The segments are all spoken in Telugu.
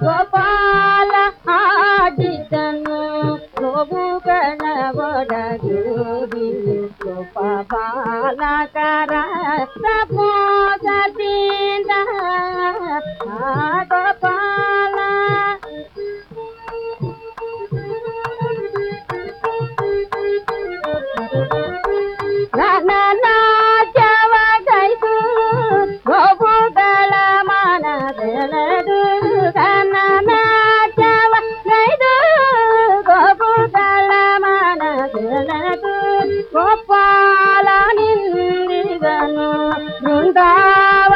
ಗೋಪಾಲ ಆಡಿದನು ಗೋವುಗಳ ಒಡಗೂಡಿ ಗೋಪಾಲಕರ ಪ್ರಮೋದದಿಂದ ಆ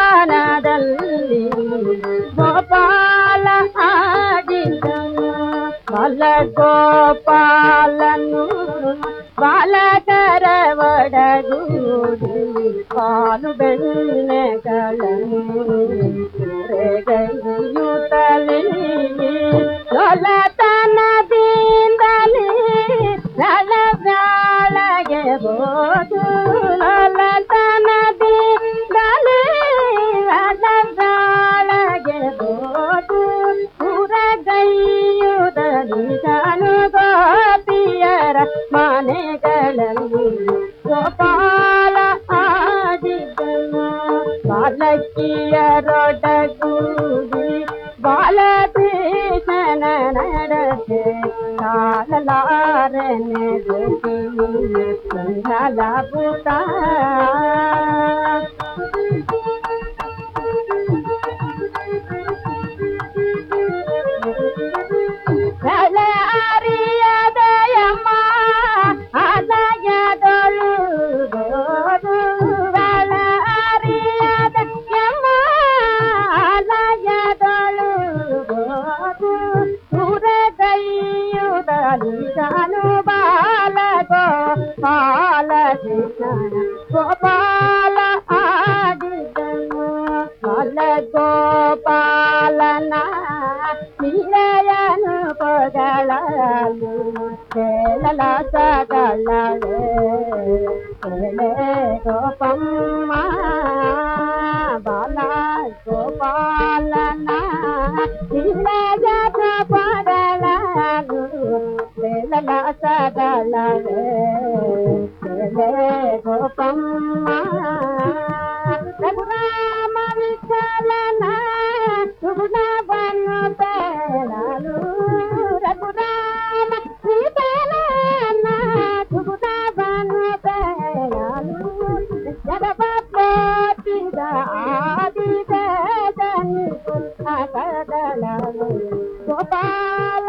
ಬೃಂದಾವನದಲ್ಲಿ ಗೋಪಾಲ ಆಡಿದನು ಬಲ ಗೋಪಾಲನು ಬಾಲಕರ ಒಡಗೂಡಿ ಕಾಲು ಬೆಣ್ಣೆಗಳನ್ನು ಗೈಯುತ್ತಲೇ ಲೊಲತನದಿಂದಲೇ ನಳಗಾಳಗೆ ಬೋದು ಬಾಲಕಿಯರೊಡಗೂಡಿ ಬಾಲಕೃಷ್ಣನ ನಡತೆ ಕಾಲಲಾರನೆ ಸಂಘಲ ಪುಟ చేశాను బాల గోపాల గోపాల ఆది బాల గోపాలన నిలయను పొగళను కేళల సగళలే గోపమ్మ బాల గోపాలన గోపమ్మ రఘురామ విశాలన సుగుణవన పేళలు రఘురామ శ్రీపేళన సుగుణవన పేళలు జగపతిద ఆది జగన్ గోపాల